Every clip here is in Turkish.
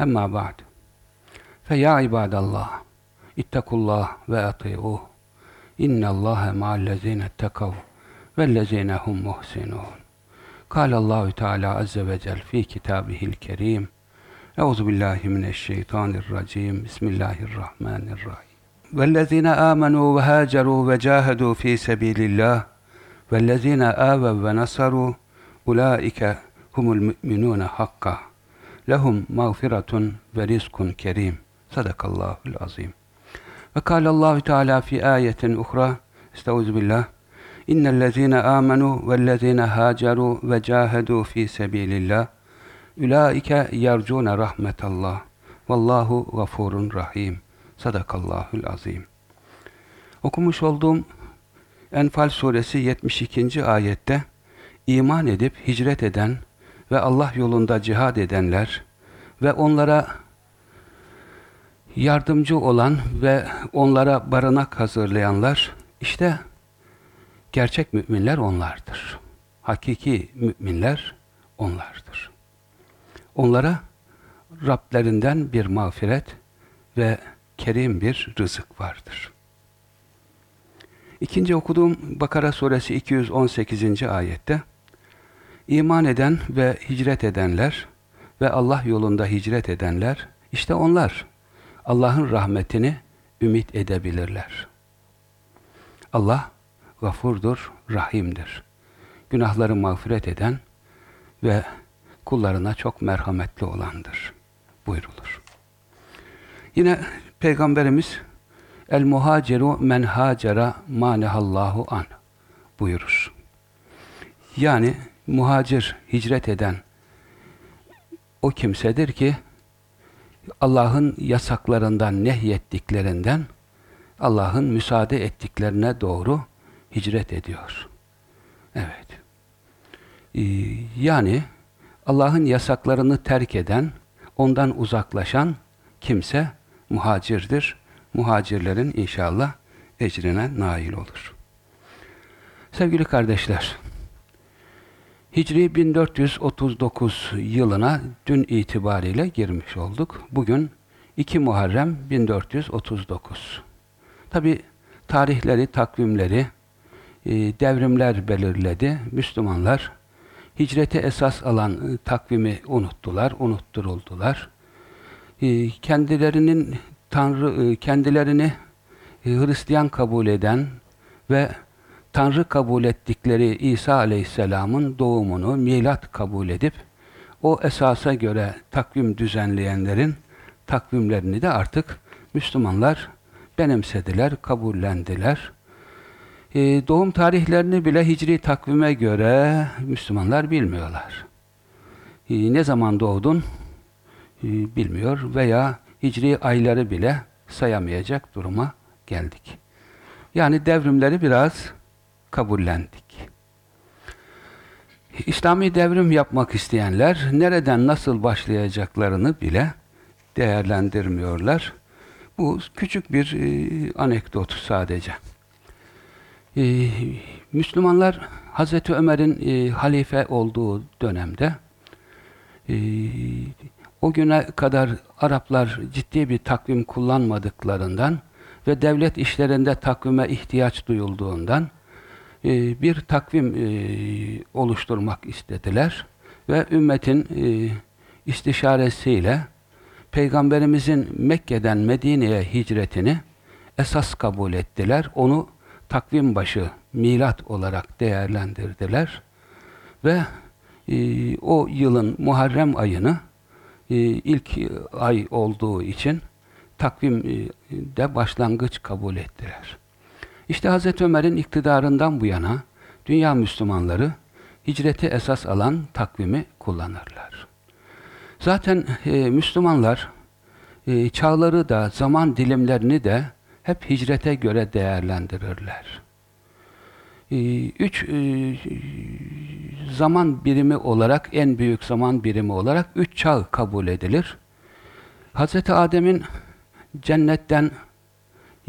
أما بعد فيا عباد الله اتقوا الله وأطيعوه. إن الله مع الذين اتقوا والذين هم محسنون. قال الله تعالى عز وجل في كتابه الكريم أعوذ بالله من الشيطان الرجيم. بسم الله الرحمن الرحيم. والذين آمنوا وهاجروا وجاهدوا في سبيل الله والذين آووا ونصروا أولئك هم المؤمنون حقا. lehum mağfiretun ve rizkun kerim. Sadakallahul azim. Ve kâlallahu teâlâ fi âyetin uhra, estağuzubillah, innellezîne âmenû vellezîne hâcerû ve câhedû fî sebîlillâh, ulaike yercûne rahmetallah, vallahu gafurun rahim. Sadakallahul azim. Okumuş olduğum Enfal suresi 72. ayette iman edip hicret eden ve Allah yolunda cihad edenler ve onlara yardımcı olan ve onlara barınak hazırlayanlar işte gerçek müminler onlardır. Hakiki müminler onlardır. Onlara Rablerinden bir mağfiret ve kerim bir rızık vardır. İkinci okuduğum Bakara suresi 218. ayette iman eden ve hicret edenler ve Allah yolunda hicret edenler işte onlar Allah'ın rahmetini ümit edebilirler. Allah gafurdur, rahimdir. Günahları mağfiret eden ve kullarına çok merhametli olandır buyrulur. Yine Peygamberimiz El muhaciru men hacera manehallahu an buyurur. Yani muhacir, hicret eden o kimsedir ki Allah'ın yasaklarından, nehyettiklerinden Allah'ın müsaade ettiklerine doğru hicret ediyor. Evet. Ee, yani Allah'ın yasaklarını terk eden, ondan uzaklaşan kimse muhacirdir. Muhacirlerin inşallah ecrine nail olur. Sevgili kardeşler, Hicri 1439 yılına dün itibariyle girmiş olduk. Bugün 2 Muharrem 1439. Tabi tarihleri, takvimleri, e, devrimler belirledi. Müslümanlar hicrete esas alan e, takvimi unuttular, unutturuldular. E, kendilerinin Tanrı kendilerini Hristiyan kabul eden ve Tanrı kabul ettikleri İsa Aleyhisselam'ın doğumunu milat kabul edip o esasa göre takvim düzenleyenlerin takvimlerini de artık Müslümanlar benimsediler, kabullendiler. Ee, doğum tarihlerini bile hicri takvime göre Müslümanlar bilmiyorlar. Ee, ne zaman doğdun ee, bilmiyor veya hicri ayları bile sayamayacak duruma geldik. Yani devrimleri biraz kabullendik. İslami devrim yapmak isteyenler nereden nasıl başlayacaklarını bile değerlendirmiyorlar. Bu küçük bir e, anekdot sadece. E, Müslümanlar Hazreti Ömer'in e, halife olduğu dönemde e, o güne kadar Araplar ciddi bir takvim kullanmadıklarından ve devlet işlerinde takvime ihtiyaç duyulduğundan e, bir takvim e, oluşturmak istediler ve ümmetin e, istişaresiyle Peygamberimizin Mekke'den Medine'ye hicretini esas kabul ettiler. Onu takvim başı, milat olarak değerlendirdiler. Ve o yılın Muharrem ayını ilk ay olduğu için takvimde başlangıç kabul ettiler. İşte Hazreti Ömer'in iktidarından bu yana dünya Müslümanları hicreti esas alan takvimi kullanırlar. Zaten e, Müslümanlar e, çağları da zaman dilimlerini de hep hicrete göre değerlendirirler. E, üç e, zaman birimi olarak, en büyük zaman birimi olarak üç çağ kabul edilir. Hz. Adem'in cennetten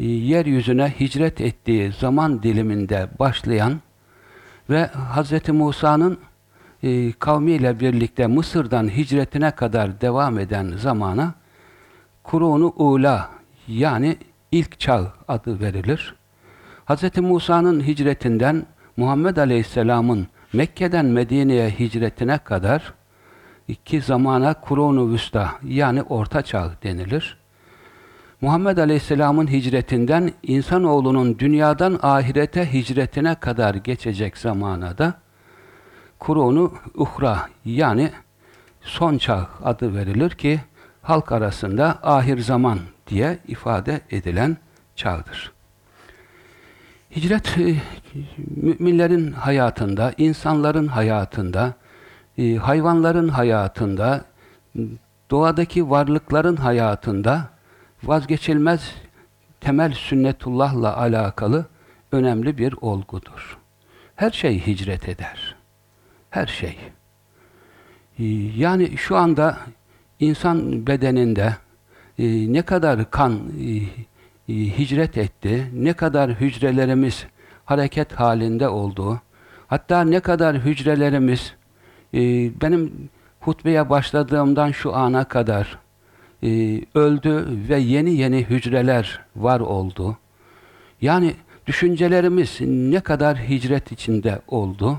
yeryüzüne hicret ettiği zaman diliminde başlayan ve Hz. Musa'nın e, kavmiyle birlikte Mısır'dan hicretine kadar devam eden zamana Kurunu Ula yani ilk çağ adı verilir. Hz. Musa'nın hicretinden Muhammed Aleyhisselam'ın Mekke'den Medine'ye hicretine kadar iki zamana Kurunu Vüsta yani Orta Çağ denilir. Muhammed Aleyhisselam'ın hicretinden insanoğlunun dünyadan ahirete hicretine kadar geçecek zamana da Kurunu Uhra yani son çağ adı verilir ki halk arasında ahir zaman diye ifade edilen çağdır. Hicret e, müminlerin hayatında, insanların hayatında, e, hayvanların hayatında, doğadaki varlıkların hayatında vazgeçilmez temel sünnetullahla alakalı önemli bir olgudur. Her şey hicret eder. Her şey. Ee, yani şu anda insan bedeninde e, ne kadar kan e, e, hicret etti, ne kadar hücrelerimiz hareket halinde oldu, hatta ne kadar hücrelerimiz benim hutbeye başladığımdan şu ana kadar öldü ve yeni yeni hücreler var oldu. Yani düşüncelerimiz ne kadar hicret içinde oldu.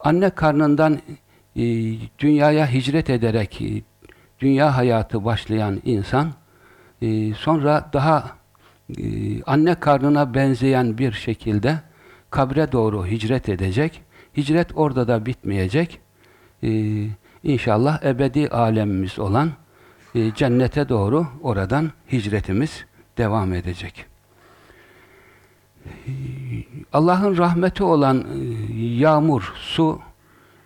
Anne karnından e, dünyaya hicret ederek e, dünya hayatı başlayan insan e, sonra daha e, anne karnına benzeyen bir şekilde kabre doğru hicret edecek. Hicret orada da bitmeyecek. E, inşallah ebedi alemimiz olan e, cennete doğru oradan hicretimiz devam edecek. Allah'ın rahmeti olan e, yağmur, su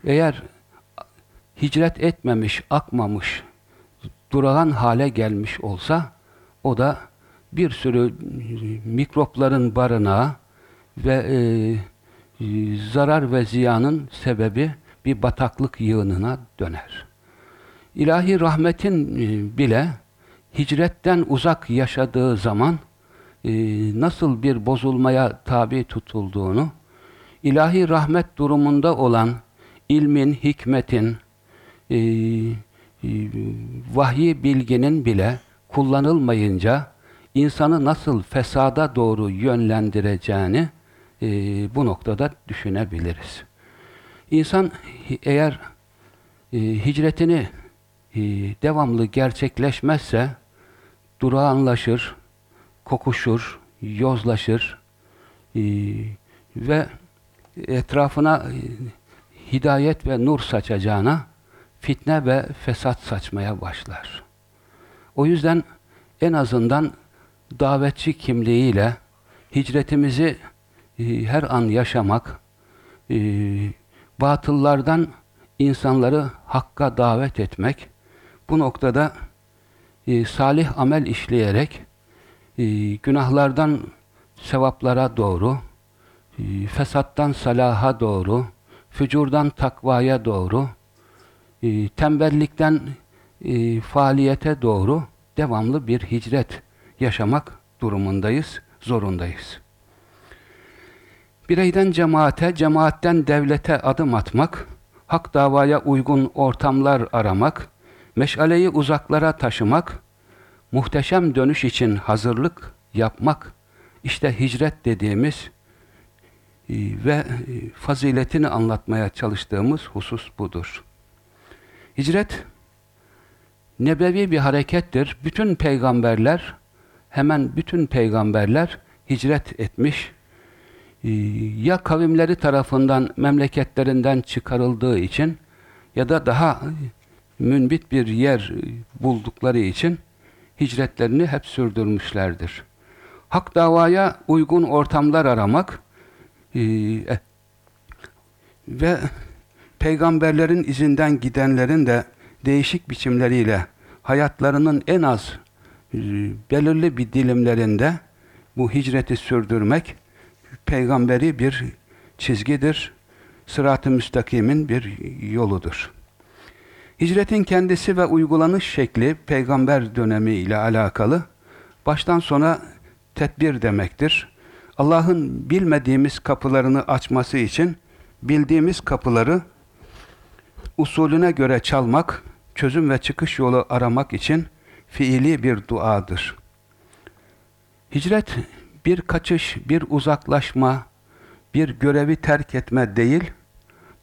eğer hicret etmemiş, akmamış, durağan hale gelmiş olsa o da bir sürü mikropların barınağı ve e, e, zarar ve ziyanın sebebi bir bataklık yığınına döner. İlahi rahmetin e, bile hicretten uzak yaşadığı zaman e, nasıl bir bozulmaya tabi tutulduğunu, ilahi rahmet durumunda olan ilmin, hikmetin, e, vahyi bilginin bile kullanılmayınca insanı nasıl fesada doğru yönlendireceğini bu noktada düşünebiliriz. İnsan eğer hicretini devamlı gerçekleşmezse durağanlaşır, kokuşur, yozlaşır e, ve etrafına e, hidayet ve nur saçacağına fitne ve fesat saçmaya başlar. O yüzden en azından davetçi kimliğiyle hicretimizi e, her an yaşamak, e, batıllardan insanları hakka davet etmek, bu noktada e, salih amel işleyerek e, günahlardan sevaplara doğru, e, fesattan salaha doğru, fücurdan takvaya doğru, e, tembellikten e, faaliyete doğru devamlı bir hicret yaşamak durumundayız, zorundayız. Bireyden cemaate, cemaatten devlete adım atmak, hak davaya uygun ortamlar aramak, meşaleyi uzaklara taşımak, muhteşem dönüş için hazırlık yapmak, işte hicret dediğimiz e, ve e, faziletini anlatmaya çalıştığımız husus budur. Hicret nebevi bir harekettir. Bütün peygamberler hemen bütün peygamberler hicret etmiş. Ee, ya kavimleri tarafından memleketlerinden çıkarıldığı için ya da daha münbit bir yer buldukları için hicretlerini hep sürdürmüşlerdir. Hak davaya uygun ortamlar aramak e, ve peygamberlerin izinden gidenlerin de değişik biçimleriyle hayatlarının en az e, belirli bir dilimlerinde bu hicreti sürdürmek peygamberi bir çizgidir. Sırat-ı müstakimin bir yoludur. Hicretin kendisi ve uygulanış şekli peygamber dönemi ile alakalı baştan sona tedbir demektir. Allah'ın bilmediğimiz kapılarını açması için bildiğimiz kapıları usulüne göre çalmak, çözüm ve çıkış yolu aramak için fiili bir duadır. Hicret bir kaçış, bir uzaklaşma, bir görevi terk etme değil,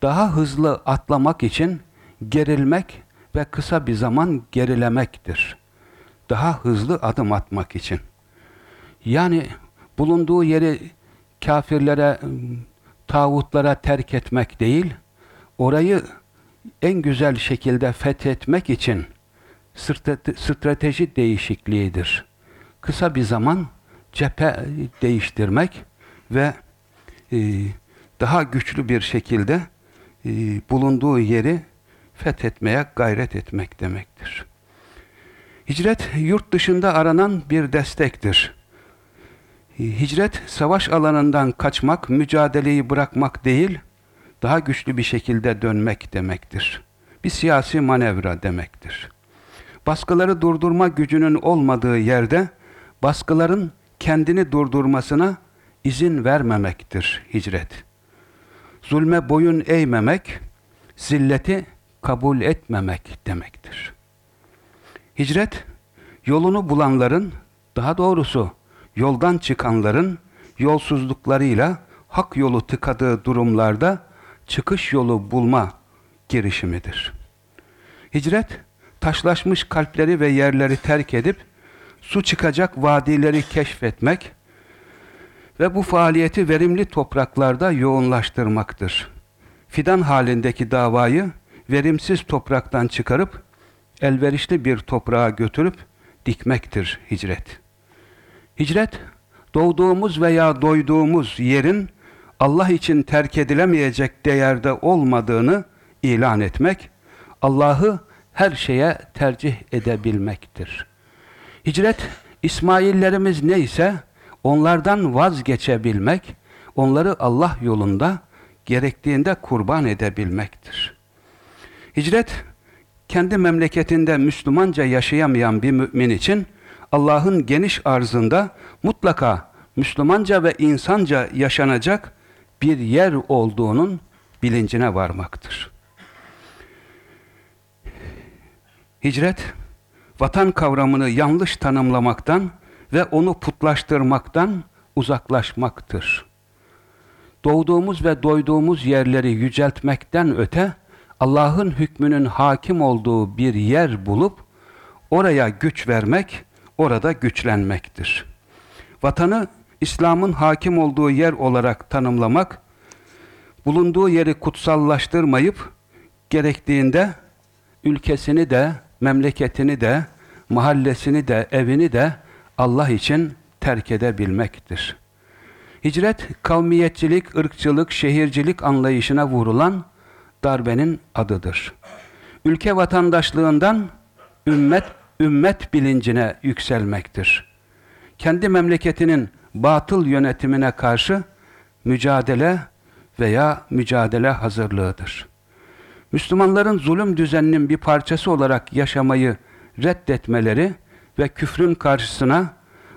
daha hızlı atlamak için gerilmek ve kısa bir zaman gerilemektir. Daha hızlı adım atmak için. Yani bulunduğu yeri kafirlere, tağutlara terk etmek değil, orayı en güzel şekilde fethetmek için strateji değişikliğidir. Kısa bir zaman cephe değiştirmek ve e, daha güçlü bir şekilde e, bulunduğu yeri fethetmeye gayret etmek demektir. Hicret yurt dışında aranan bir destektir. Hicret savaş alanından kaçmak, mücadeleyi bırakmak değil, daha güçlü bir şekilde dönmek demektir. Bir siyasi manevra demektir. Baskıları durdurma gücünün olmadığı yerde baskıların kendini durdurmasına izin vermemektir hicret. Zulme boyun eğmemek, zilleti kabul etmemek demektir. Hicret, yolunu bulanların, daha doğrusu yoldan çıkanların yolsuzluklarıyla hak yolu tıkadığı durumlarda çıkış yolu bulma girişimidir. Hicret, taşlaşmış kalpleri ve yerleri terk edip su çıkacak vadileri keşfetmek ve bu faaliyeti verimli topraklarda yoğunlaştırmaktır. Fidan halindeki davayı verimsiz topraktan çıkarıp elverişli bir toprağa götürüp dikmektir hicret. Hicret, doğduğumuz veya doyduğumuz yerin Allah için terk edilemeyecek değerde olmadığını ilan etmek, Allah'ı her şeye tercih edebilmektir. Hicret, İsmaillerimiz neyse onlardan vazgeçebilmek, onları Allah yolunda gerektiğinde kurban edebilmektir. Hicret, kendi memleketinde Müslümanca yaşayamayan bir mümin için Allah'ın geniş arzında mutlaka Müslümanca ve insanca yaşanacak bir yer olduğunun bilincine varmaktır. Hicret, vatan kavramını yanlış tanımlamaktan ve onu putlaştırmaktan uzaklaşmaktır. Doğduğumuz ve doyduğumuz yerleri yüceltmekten öte, Allah'ın hükmünün hakim olduğu bir yer bulup, oraya güç vermek, orada güçlenmektir. Vatanı İslam'ın hakim olduğu yer olarak tanımlamak, bulunduğu yeri kutsallaştırmayıp, gerektiğinde ülkesini de, memleketini de, mahallesini de, evini de Allah için terk edebilmektir. Hicret, kavmiyetçilik, ırkçılık, şehircilik anlayışına vurulan darbenin adıdır. Ülke vatandaşlığından ümmet ümmet bilincine yükselmektir. Kendi memleketinin batıl yönetimine karşı mücadele veya mücadele hazırlığıdır. Müslümanların zulüm düzeninin bir parçası olarak yaşamayı reddetmeleri ve küfrün karşısına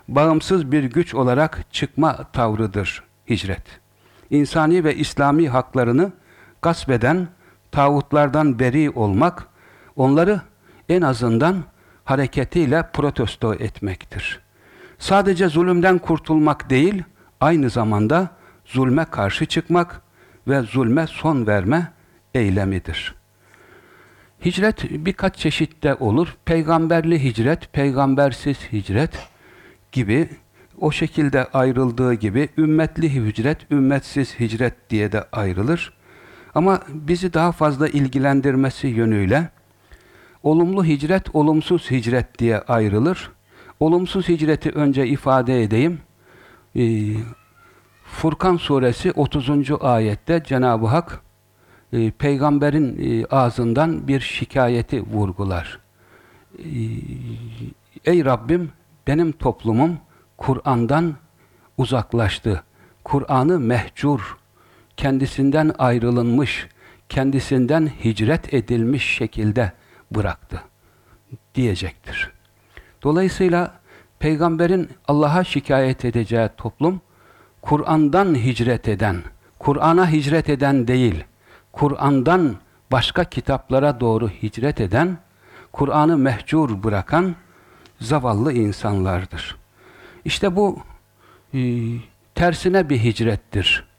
bağımsız bir güç olarak çıkma tavrıdır hicret. İnsani ve İslami haklarını gasp eden tağutlardan beri olmak, onları en azından hareketiyle protesto etmektir. Sadece zulümden kurtulmak değil, aynı zamanda zulme karşı çıkmak ve zulme son verme eylemidir. Hicret birkaç çeşitte olur. Peygamberli hicret, peygambersiz hicret gibi o şekilde ayrıldığı gibi ümmetli hicret, ümmetsiz hicret diye de ayrılır. Ama bizi daha fazla ilgilendirmesi yönüyle olumlu hicret, olumsuz hicret diye ayrılır. Olumsuz hicreti önce ifade edeyim. Ee, Furkan suresi 30. ayette Cenab-ı Hak e, peygamberin e, ağzından bir şikayeti vurgular. E, Ey Rabbim benim toplumum Kur'an'dan uzaklaştı. Kur'an'ı mehcur, kendisinden ayrılınmış, kendisinden hicret edilmiş şekilde bıraktı diyecektir. Dolayısıyla peygamberin Allah'a şikayet edeceği toplum Kur'an'dan hicret eden, Kur'an'a hicret eden değil, Kur'an'dan başka kitaplara doğru hicret eden, Kur'an'ı mehcur bırakan zavallı insanlardır. İşte bu e, tersine bir hicrettir.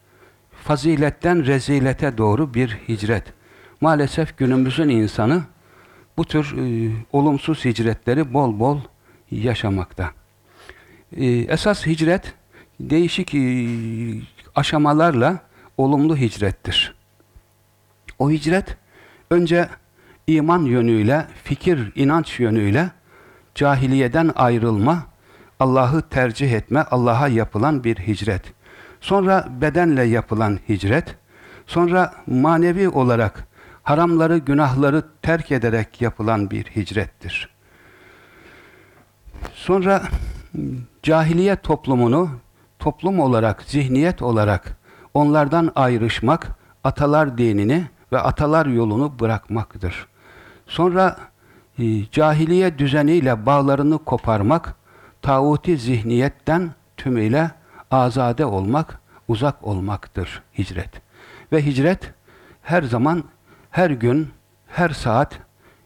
Faziletten rezilete doğru bir hicret. Maalesef günümüzün insanı bu tür e, olumsuz hicretleri bol bol yaşamakta. E, esas hicret değişik e, aşamalarla olumlu hicrettir. O hicret önce iman yönüyle, fikir, inanç yönüyle cahiliyeden ayrılma, Allah'ı tercih etme, Allah'a yapılan bir hicret. Sonra bedenle yapılan hicret, sonra manevi olarak haramları, günahları terk ederek yapılan bir hicrettir. Sonra cahiliye toplumunu toplum olarak, zihniyet olarak onlardan ayrışmak, atalar dinini ve atalar yolunu bırakmaktır. Sonra e, cahiliye düzeniyle bağlarını koparmak, tağuti zihniyetten tümüyle azade olmak, uzak olmaktır hicret. Ve hicret her zaman, her gün, her saat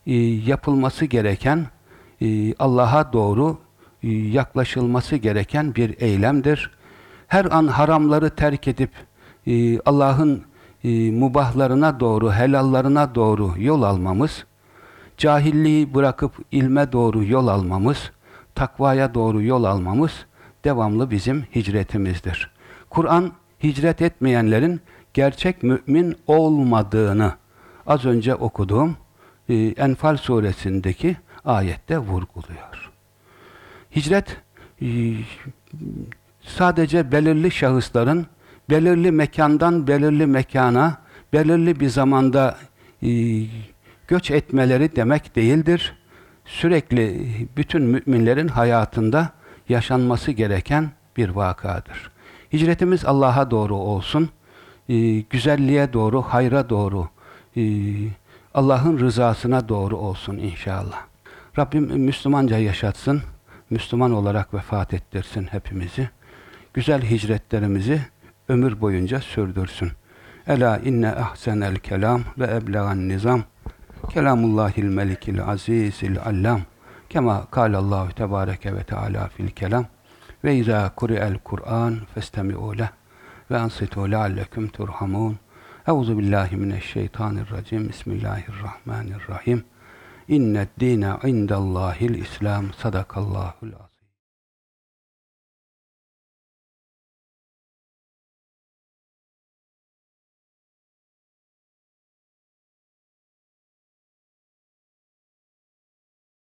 e, yapılması gereken, e, Allah'a doğru e, yaklaşılması gereken bir eylemdir. Her an haramları terk edip e, Allah'ın e, mubahlarına doğru, helallarına doğru yol almamız, cahilliği bırakıp ilme doğru yol almamız, takvaya doğru yol almamız devamlı bizim hicretimizdir. Kur'an hicret etmeyenlerin gerçek mümin olmadığını az önce okuduğum e, Enfal suresindeki ayette vurguluyor. Hicret e, sadece belirli şahısların belirli mekandan belirli mekana, belirli bir zamanda e, göç etmeleri demek değildir. Sürekli bütün müminlerin hayatında yaşanması gereken bir vakadır. Hicretimiz Allah'a doğru olsun, e, güzelliğe doğru, hayra doğru, e, Allah'ın rızasına doğru olsun inşallah. Rabbim Müslümanca yaşatsın, Müslüman olarak vefat ettirsin hepimizi. Güzel hicretlerimizi ömür boyunca sürdürsün. Ela inne ahsenel kelam ve eblegan nizam. Kelamullahil melikil azizil allam. Kema kâlallahu tebâreke ve teâlâ fil kelam. Ve izâ kuri'el Kur'an festemi'û leh ve ansitû lealleküm turhamûn. Euzu billahi mineşşeytanirracim. Bismillahirrahmanirrahim. İnned dîne indallâhil İslam. Sadakallâhul